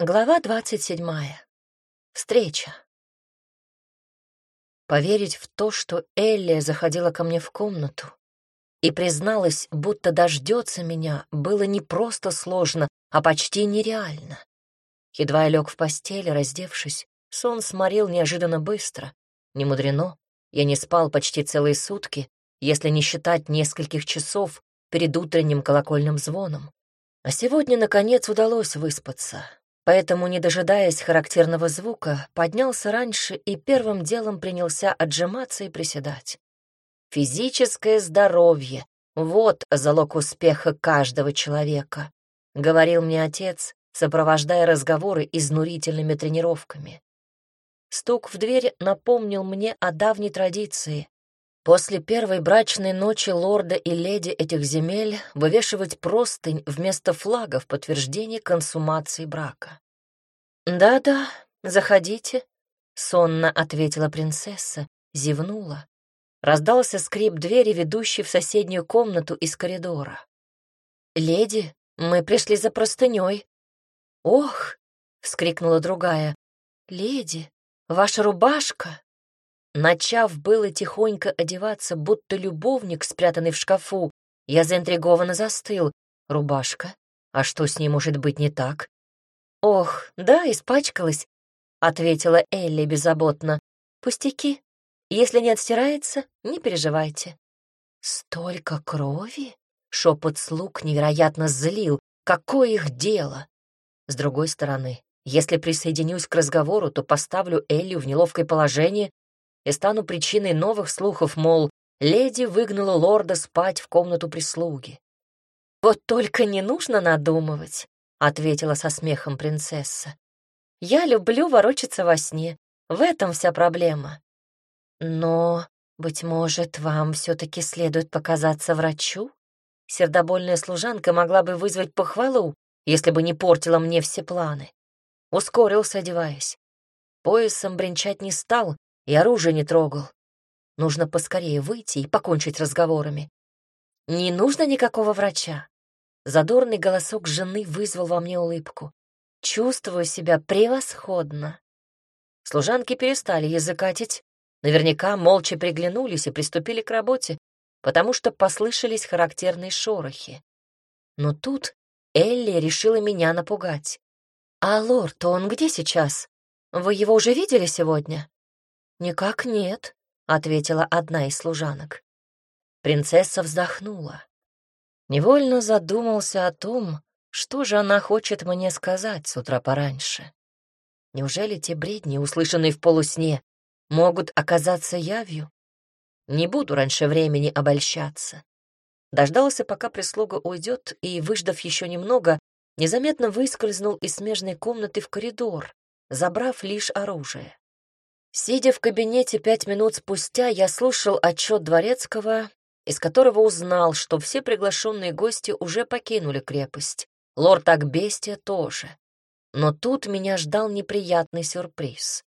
Глава двадцать седьмая. Встреча. Поверить в то, что Элли заходила ко мне в комнату и призналась, будто дождется меня, было не просто сложно, а почти нереально. Едва я лег в постели, раздевшись, сон сморил неожиданно быстро. Не мудрено, я не спал почти целые сутки, если не считать нескольких часов перед утренним колокольным звоном. А сегодня, наконец, удалось выспаться поэтому, не дожидаясь характерного звука, поднялся раньше и первым делом принялся отжиматься и приседать. «Физическое здоровье — вот залог успеха каждого человека», — говорил мне отец, сопровождая разговоры изнурительными тренировками. Стук в дверь напомнил мне о давней традиции. После первой брачной ночи лорда и леди этих земель вывешивать простынь вместо флага в подтверждение консумации брака. «Да-да, заходите», — сонно ответила принцесса, зевнула. Раздался скрип двери, ведущей в соседнюю комнату из коридора. «Леди, мы пришли за простыней». «Ох!» — вскрикнула другая. «Леди, ваша рубашка!» Начав было тихонько одеваться, будто любовник, спрятанный в шкафу, я заинтригованно застыл. «Рубашка? А что с ней может быть не так?» «Ох, да, испачкалась», — ответила Элли беззаботно. «Пустяки. Если не отстирается, не переживайте». «Столько крови?» — шепот слуг невероятно злил. «Какое их дело?» С другой стороны, если присоединюсь к разговору, то поставлю Эллю в неловкое положение и стану причиной новых слухов, мол, леди выгнала лорда спать в комнату прислуги. Вот только не нужно надумывать. — ответила со смехом принцесса. «Я люблю ворочаться во сне. В этом вся проблема. Но, быть может, вам все-таки следует показаться врачу? Сердобольная служанка могла бы вызвать похвалу, если бы не портила мне все планы. Ускорился, одеваясь. Поясом бренчать не стал и оружие не трогал. Нужно поскорее выйти и покончить разговорами. Не нужно никакого врача. Задорный голосок жены вызвал во мне улыбку. Чувствую себя превосходно. Служанки перестали языкатить, наверняка молча приглянулись и приступили к работе, потому что послышались характерные шорохи. Но тут Элли решила меня напугать. «А лорд, он где сейчас? Вы его уже видели сегодня?» «Никак нет», — ответила одна из служанок. Принцесса вздохнула. Невольно задумался о том, что же она хочет мне сказать с утра пораньше. Неужели те бредни, услышанные в полусне, могут оказаться явью? Не буду раньше времени обольщаться. Дождался, пока прислуга уйдет, и, выждав еще немного, незаметно выскользнул из смежной комнаты в коридор, забрав лишь оружие. Сидя в кабинете пять минут спустя, я слушал отчет Дворецкого из которого узнал, что все приглашенные гости уже покинули крепость. Лорд Акбестия тоже. Но тут меня ждал неприятный сюрприз.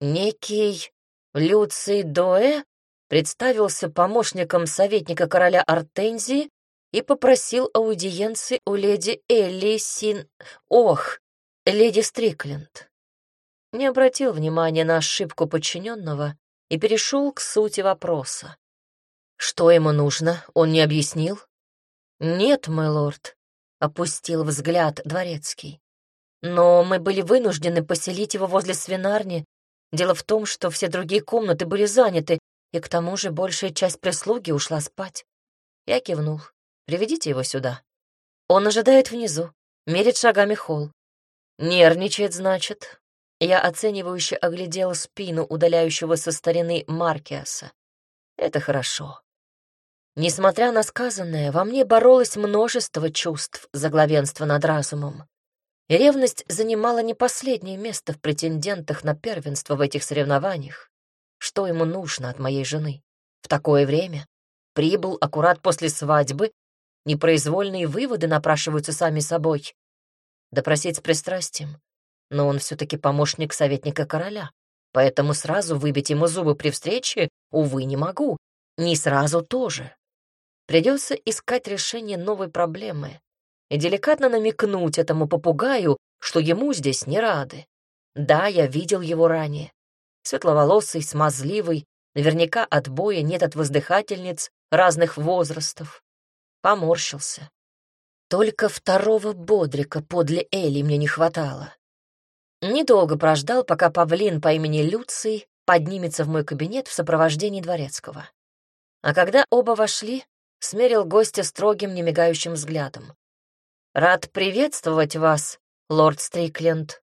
Некий Люций Доэ представился помощником советника короля Артензии и попросил аудиенции у леди Элли Син... Ох, леди Стрикленд. Не обратил внимания на ошибку подчиненного и перешел к сути вопроса. Что ему нужно, он не объяснил? Нет, мой лорд, опустил взгляд дворецкий. Но мы были вынуждены поселить его возле свинарни. Дело в том, что все другие комнаты были заняты, и к тому же большая часть прислуги ушла спать. Я кивнул. Приведите его сюда. Он ожидает внизу, мерит шагами холл. Нервничает, значит. Я оценивающе оглядел спину удаляющегося старины Маркиаса. Это хорошо. Несмотря на сказанное, во мне боролось множество чувств за главенство над разумом. И ревность занимала не последнее место в претендентах на первенство в этих соревнованиях. Что ему нужно от моей жены? В такое время? Прибыл аккурат после свадьбы? Непроизвольные выводы напрашиваются сами собой. Допросить с пристрастием. Но он все-таки помощник советника короля, поэтому сразу выбить ему зубы при встрече, увы, не могу. Не сразу тоже. Придется искать решение новой проблемы. и деликатно намекнуть этому попугаю, что ему здесь не рады. Да, я видел его ранее. Светловолосый, смазливый, наверняка от боя нет от воздыхательниц разных возрастов. Поморщился. Только второго бодрика подле Эли мне не хватало. Недолго прождал, пока павлин по имени Люций поднимется в мой кабинет в сопровождении дворецкого. А когда оба вошли, смерил гостя строгим, немигающим взглядом. «Рад приветствовать вас, лорд Стрикленд».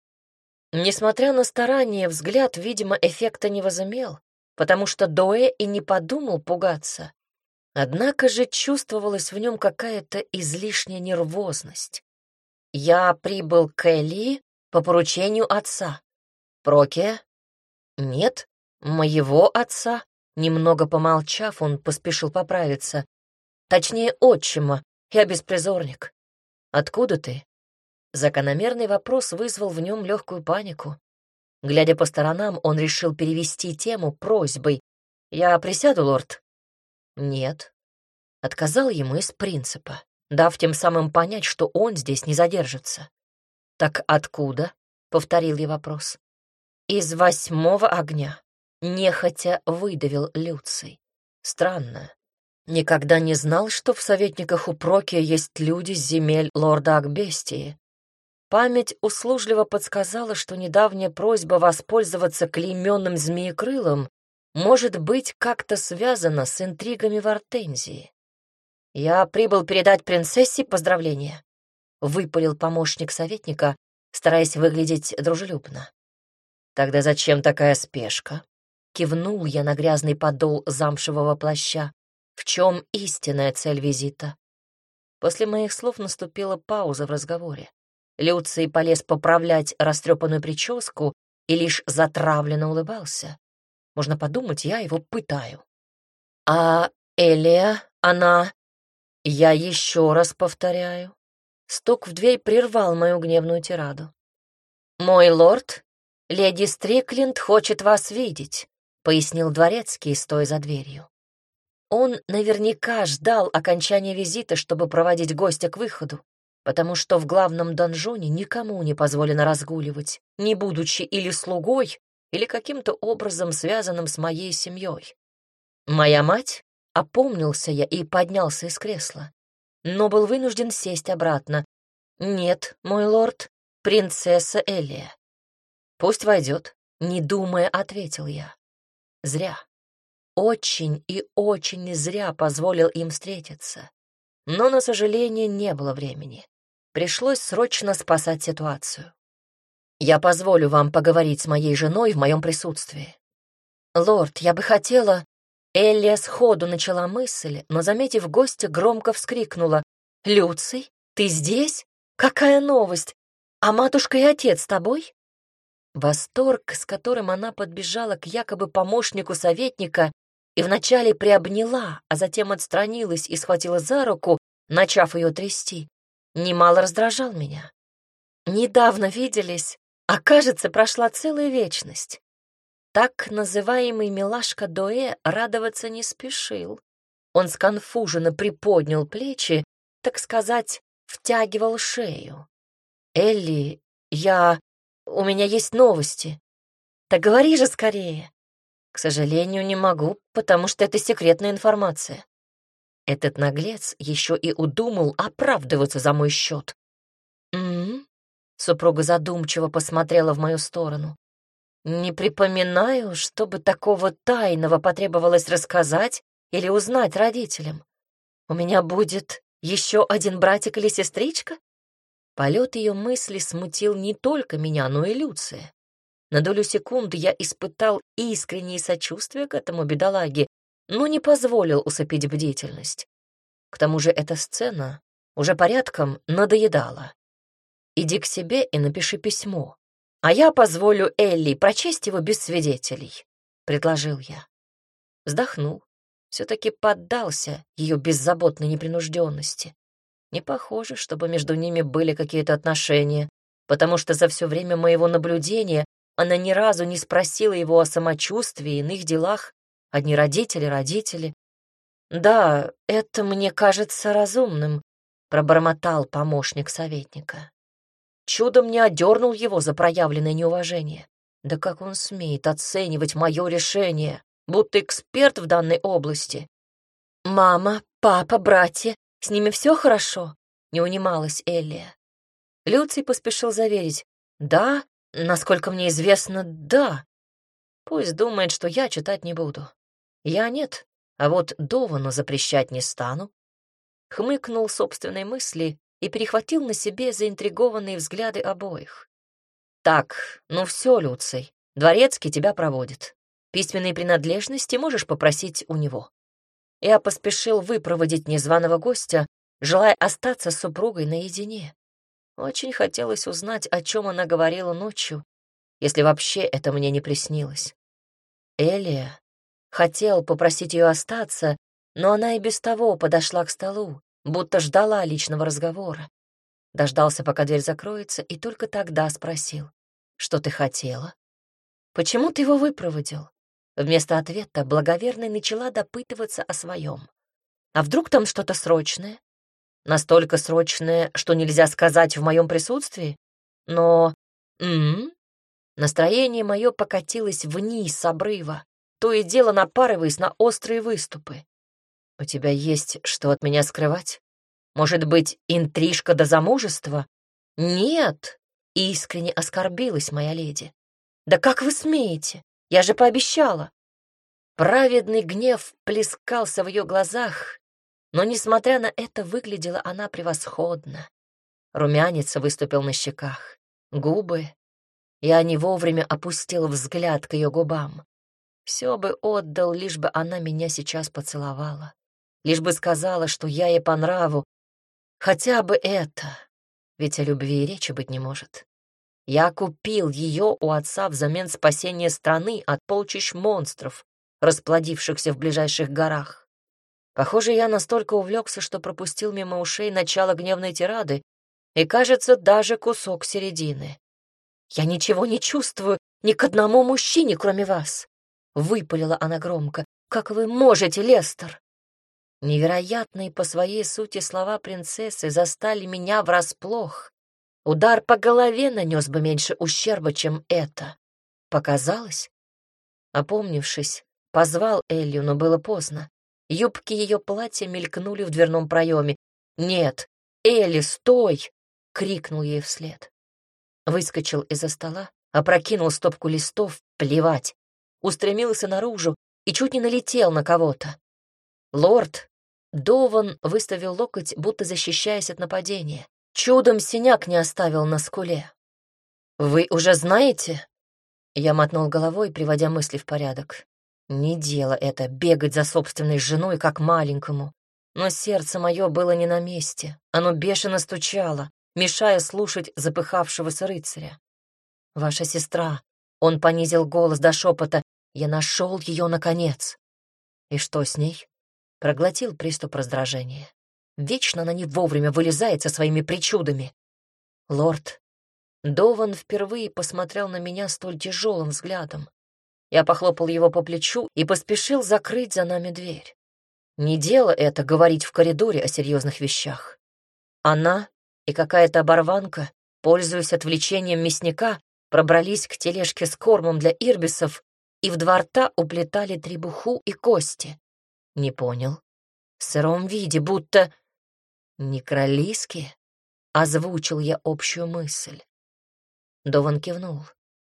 Несмотря на старание, взгляд, видимо, эффекта не возымел, потому что Доэ и не подумал пугаться. Однако же чувствовалась в нем какая-то излишняя нервозность. «Я прибыл к Элли по поручению отца. Проке? Нет, моего отца. Немного помолчав, он поспешил поправиться. Точнее, отчима. Я беспризорник. Откуда ты? Закономерный вопрос вызвал в нем легкую панику. Глядя по сторонам, он решил перевести тему просьбой. «Я присяду, лорд?» «Нет». Отказал ему из принципа, дав тем самым понять, что он здесь не задержится. «Так откуда?» — повторил я вопрос. «Из восьмого огня», — нехотя выдавил Люций. «Странно. Никогда не знал, что в советниках у Проки есть люди с земель лорда Акбестии. Память услужливо подсказала, что недавняя просьба воспользоваться клейменным змеекрылом может быть как-то связана с интригами в Артензии. Я прибыл передать принцессе поздравления. — выпалил помощник советника, стараясь выглядеть дружелюбно. «Тогда зачем такая спешка?» — кивнул я на грязный подол замшевого плаща. «В чем истинная цель визита?» После моих слов наступила пауза в разговоре. Люций полез поправлять растрепанную прическу и лишь затравленно улыбался. Можно подумать, я его пытаю. «А Элия, она...» «Я еще раз повторяю, Стук в дверь прервал мою гневную тираду. «Мой лорд, леди Стрикленд хочет вас видеть», — пояснил дворецкий, стоя за дверью. Он наверняка ждал окончания визита, чтобы проводить гостя к выходу, потому что в главном донжоне никому не позволено разгуливать, не будучи или слугой, или каким-то образом связанным с моей семьей. Моя мать, опомнился я и поднялся из кресла но был вынужден сесть обратно. «Нет, мой лорд, принцесса Элия». «Пусть войдет», — не думая, ответил я. «Зря. Очень и очень зря позволил им встретиться. Но, на сожаление, не было времени. Пришлось срочно спасать ситуацию. Я позволю вам поговорить с моей женой в моем присутствии. Лорд, я бы хотела... Эллия сходу начала мысль, но, заметив гостя, громко вскрикнула. «Люций, ты здесь? Какая новость! А матушка и отец с тобой?» Восторг, с которым она подбежала к якобы помощнику советника и вначале приобняла, а затем отстранилась и схватила за руку, начав ее трясти, немало раздражал меня. Недавно виделись, а кажется, прошла целая вечность. Так называемый милашка Доэ радоваться не спешил. Он сконфуженно приподнял плечи, так сказать, втягивал шею. «Элли, я... у меня есть новости. Так говори же скорее». «К сожалению, не могу, потому что это секретная информация». Этот наглец еще и удумал оправдываться за мой счет. «М-м-м», супруга задумчиво посмотрела в мою сторону. Не припоминаю, чтобы такого тайного потребовалось рассказать или узнать родителям. У меня будет еще один братик или сестричка? Полет ее мысли смутил не только меня, но и Люция. На долю секунды я испытал искреннее сочувствие к этому бедолаге, но не позволил усыпить бдительность. К тому же эта сцена уже порядком надоедала. Иди к себе и напиши письмо а я позволю Элли прочесть его без свидетелей», — предложил я. Вздохнул. Все-таки поддался ее беззаботной непринужденности. Не похоже, чтобы между ними были какие-то отношения, потому что за все время моего наблюдения она ни разу не спросила его о самочувствии и иных делах. Одни родители, родители. Да, это мне кажется разумным. — пробормотал помощник советника. Чудом не одернул его за проявленное неуважение. Да как он смеет оценивать мое решение, будто эксперт в данной области? «Мама, папа, братья, с ними все хорошо?» — не унималась Эллия. Люций поспешил заверить. «Да, насколько мне известно, да. Пусть думает, что я читать не буду. Я нет, а вот Довану запрещать не стану». Хмыкнул собственной мысли и перехватил на себе заинтригованные взгляды обоих. «Так, ну все, Люций, дворецкий тебя проводит. Письменные принадлежности можешь попросить у него». Я поспешил выпроводить незваного гостя, желая остаться с супругой наедине. Очень хотелось узнать, о чем она говорила ночью, если вообще это мне не приснилось. Элия хотел попросить ее остаться, но она и без того подошла к столу, будто ждала личного разговора. Дождался, пока дверь закроется, и только тогда спросил, что ты хотела? Почему ты его выпроводил? Вместо ответа благоверная начала допытываться о своем. А вдруг там что-то срочное? Настолько срочное, что нельзя сказать в моем присутствии? Но... М -м -м? Настроение мое покатилось вниз с обрыва, то и дело напарываясь на острые выступы. «У тебя есть что от меня скрывать? Может быть, интрижка до замужества?» «Нет!» — искренне оскорбилась моя леди. «Да как вы смеете? Я же пообещала!» Праведный гнев плескался в ее глазах, но, несмотря на это, выглядела она превосходно. Румянец выступил на щеках, губы. Я не вовремя опустил взгляд к ее губам. Все бы отдал, лишь бы она меня сейчас поцеловала. Лишь бы сказала, что я ей по нраву. Хотя бы это, ведь о любви и речи быть не может. Я купил ее у отца взамен спасения страны от полчищ монстров, расплодившихся в ближайших горах. Похоже, я настолько увлекся, что пропустил мимо ушей начало гневной тирады и, кажется, даже кусок середины. «Я ничего не чувствую ни к одному мужчине, кроме вас», — выпалила она громко. «Как вы можете, Лестер?» Невероятные по своей сути слова принцессы застали меня врасплох. Удар по голове нанес бы меньше ущерба, чем это. Показалось? Опомнившись, позвал Элью, но было поздно. Юбки ее платья мелькнули в дверном проеме. «Нет! Элли, стой!» — крикнул ей вслед. Выскочил из-за стола, опрокинул стопку листов, плевать. Устремился наружу и чуть не налетел на кого-то. Лорд Дован выставил локоть, будто защищаясь от нападения. Чудом синяк не оставил на скуле. «Вы уже знаете?» Я мотнул головой, приводя мысли в порядок. Не дело это — бегать за собственной женой, как маленькому. Но сердце мое было не на месте. Оно бешено стучало, мешая слушать запыхавшегося рыцаря. «Ваша сестра», — он понизил голос до шепота, — «я нашел ее наконец». «И что с ней?» Проглотил приступ раздражения. Вечно она не вовремя вылезает со своими причудами. «Лорд». Дован впервые посмотрел на меня столь тяжелым взглядом. Я похлопал его по плечу и поспешил закрыть за нами дверь. Не дело это говорить в коридоре о серьезных вещах. Она и какая-то оборванка, пользуясь отвлечением мясника, пробрались к тележке с кормом для ирбисов и в два рта уплетали требуху и кости. Не понял. В сыром виде, будто... Некролиски? Озвучил я общую мысль. Дован кивнул,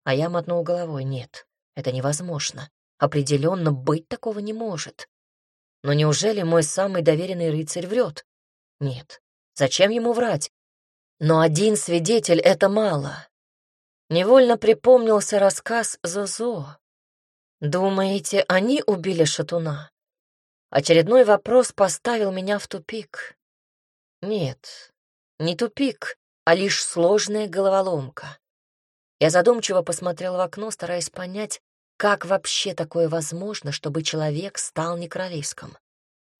а я мотнул головой. Нет, это невозможно. Определенно быть такого не может. Но неужели мой самый доверенный рыцарь врет? Нет. Зачем ему врать? Но один свидетель — это мало. Невольно припомнился рассказ Зозо. Думаете, они убили шатуна? Очередной вопрос поставил меня в тупик. Нет, не тупик, а лишь сложная головоломка. Я задумчиво посмотрел в окно, стараясь понять, как вообще такое возможно, чтобы человек стал некролиском?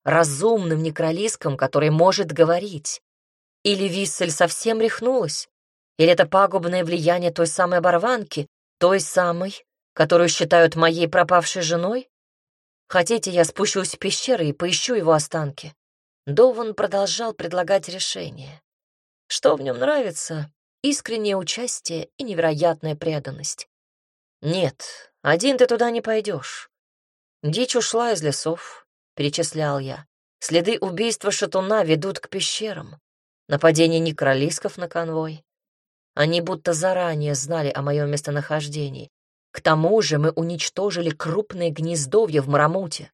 Разумным некролиском, который может говорить. Или Виссель совсем рехнулась? Или это пагубное влияние той самой оборванки, той самой, которую считают моей пропавшей женой? Хотите, я спущусь в пещеры и поищу его останки? Дован продолжал предлагать решение. Что в нем нравится? Искреннее участие и невероятная преданность. Нет, один ты туда не пойдешь. Дичь ушла из лесов, перечислял я. Следы убийства шатуна ведут к пещерам. Нападение некролисков на конвой. Они будто заранее знали о моем местонахождении. К тому же мы уничтожили крупное гнездовье в Марамуте.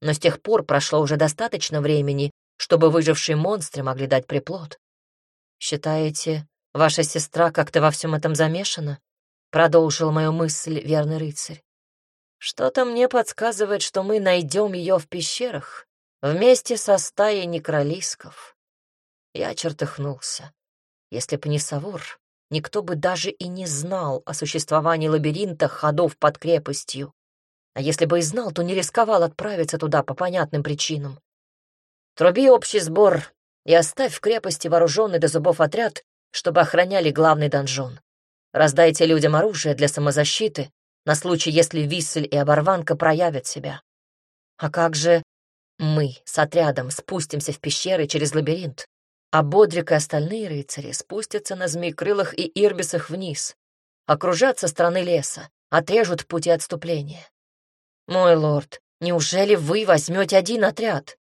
Но с тех пор прошло уже достаточно времени, чтобы выжившие монстры могли дать приплод. Считаете, ваша сестра как-то во всем этом замешана? Продолжил мою мысль верный рыцарь. Что-то мне подсказывает, что мы найдем ее в пещерах вместе со стаей некролисков. Я чертыхнулся. Если бы не Савур, никто бы даже и не знал о существовании лабиринта ходов под крепостью. А если бы и знал, то не рисковал отправиться туда по понятным причинам. Труби общий сбор и оставь в крепости вооруженный до зубов отряд, чтобы охраняли главный донжон. Раздайте людям оружие для самозащиты на случай, если Виссель и Оборванка проявят себя. А как же мы с отрядом спустимся в пещеры через лабиринт, а Бодрик и остальные рыцари спустятся на змеекрылах и ирбисах вниз, окружат со стороны леса, отрежут пути отступления. Мой лорд, неужели вы возьмете один отряд?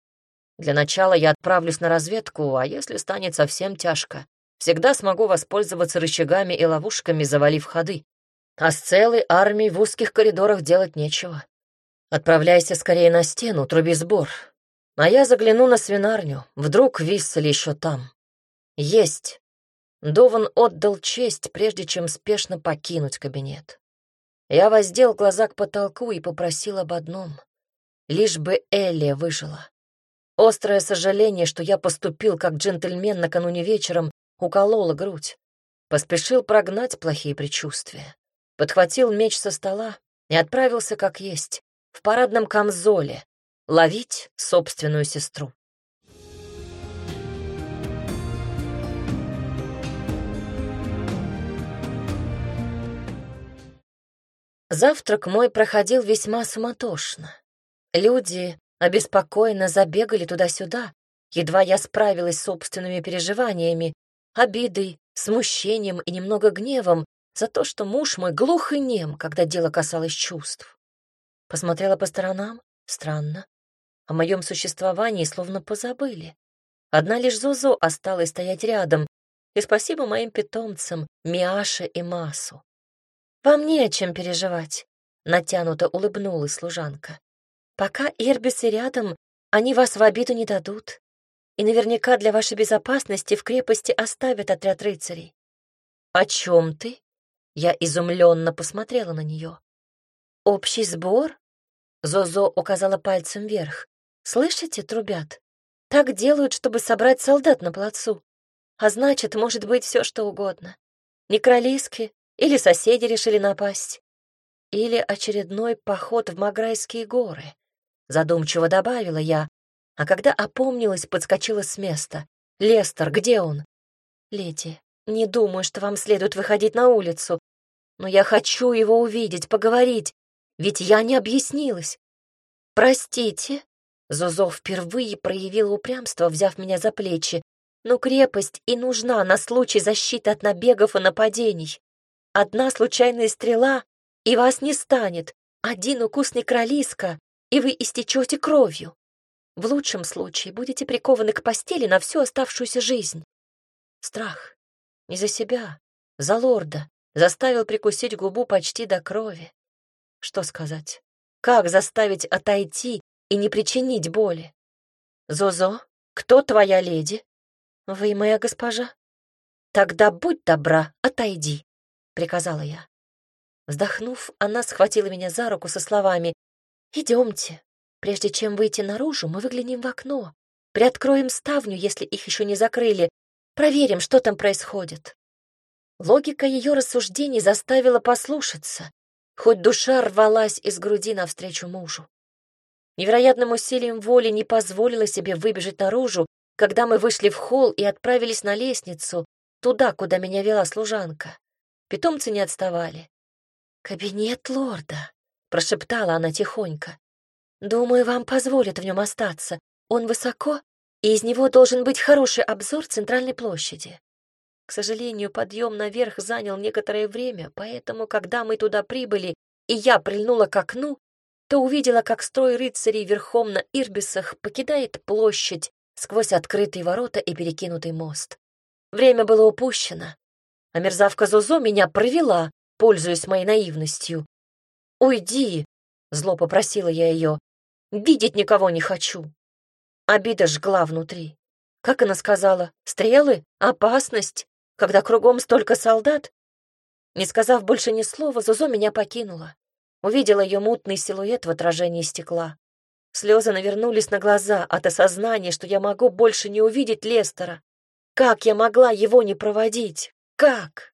Для начала я отправлюсь на разведку, а если станет совсем тяжко, всегда смогу воспользоваться рычагами и ловушками, завалив ходы. А с целой армией в узких коридорах делать нечего. Отправляйся скорее на стену, труби сбор. А я загляну на свинарню, вдруг Виссель еще там. Есть. Дован отдал честь, прежде чем спешно покинуть кабинет. Я воздел глаза к потолку и попросил об одном. Лишь бы Элия выжила. Острое сожаление, что я поступил как джентльмен накануне вечером, укололо грудь. Поспешил прогнать плохие предчувствия. Подхватил меч со стола и отправился как есть, в парадном камзоле, ловить собственную сестру. Завтрак мой проходил весьма суматошно. Люди обеспокоенно забегали туда-сюда, едва я справилась с собственными переживаниями, обидой, смущением и немного гневом за то, что муж мой глух и нем, когда дело касалось чувств. Посмотрела по сторонам, странно. О моем существовании словно позабыли. Одна лишь Зозо осталась стоять рядом, и спасибо моим питомцам Миаше и Масу. «Вам не о чем переживать», — натянуто улыбнулась служанка. «Пока Ирбисы рядом, они вас в обиду не дадут. И наверняка для вашей безопасности в крепости оставят отряд рыцарей». «О чем ты?» Я изумленно посмотрела на нее. «Общий сбор?» Зозо указала пальцем вверх. «Слышите, трубят? Так делают, чтобы собрать солдат на плацу. А значит, может быть все что угодно. Некролиски, или соседи решили напасть. Или очередной поход в Маграйские горы. Задумчиво добавила я, а когда опомнилась, подскочила с места. «Лестер, где он?» «Леди, не думаю, что вам следует выходить на улицу, но я хочу его увидеть, поговорить, ведь я не объяснилась». «Простите», — Зузо впервые проявила упрямство, взяв меня за плечи, «но крепость и нужна на случай защиты от набегов и нападений. Одна случайная стрела, и вас не станет. Один укус некролиска, и вы истечете кровью. В лучшем случае будете прикованы к постели на всю оставшуюся жизнь. Страх. Не за себя, за лорда. Заставил прикусить губу почти до крови. Что сказать? Как заставить отойти и не причинить боли? Зозо, кто твоя леди? Вы моя госпожа. Тогда будь добра, отойди приказала я. Вздохнув, она схватила меня за руку со словами «Идемте. Прежде чем выйти наружу, мы выглянем в окно, приоткроем ставню, если их еще не закрыли, проверим, что там происходит». Логика ее рассуждений заставила послушаться, хоть душа рвалась из груди навстречу мужу. Невероятным усилием воли не позволила себе выбежать наружу, когда мы вышли в холл и отправились на лестницу, туда, куда меня вела служанка. Питомцы не отставали. «Кабинет лорда», — прошептала она тихонько. «Думаю, вам позволят в нем остаться. Он высоко?» и из него должен быть хороший обзор центральной площади. К сожалению, подъем наверх занял некоторое время, поэтому, когда мы туда прибыли, и я прильнула к окну, то увидела, как строй рыцарей верхом на Ирбисах покидает площадь сквозь открытые ворота и перекинутый мост. Время было упущено, а мерзавка Зозо меня провела, пользуясь моей наивностью. «Уйди!» — зло попросила я ее. «Видеть никого не хочу!» Обида жгла внутри. Как она сказала, стрелы, опасность, когда кругом столько солдат? Не сказав больше ни слова, Зозо меня покинула. Увидела ее мутный силуэт в отражении стекла. Слезы навернулись на глаза от осознания, что я могу больше не увидеть Лестера. Как я могла его не проводить? Как?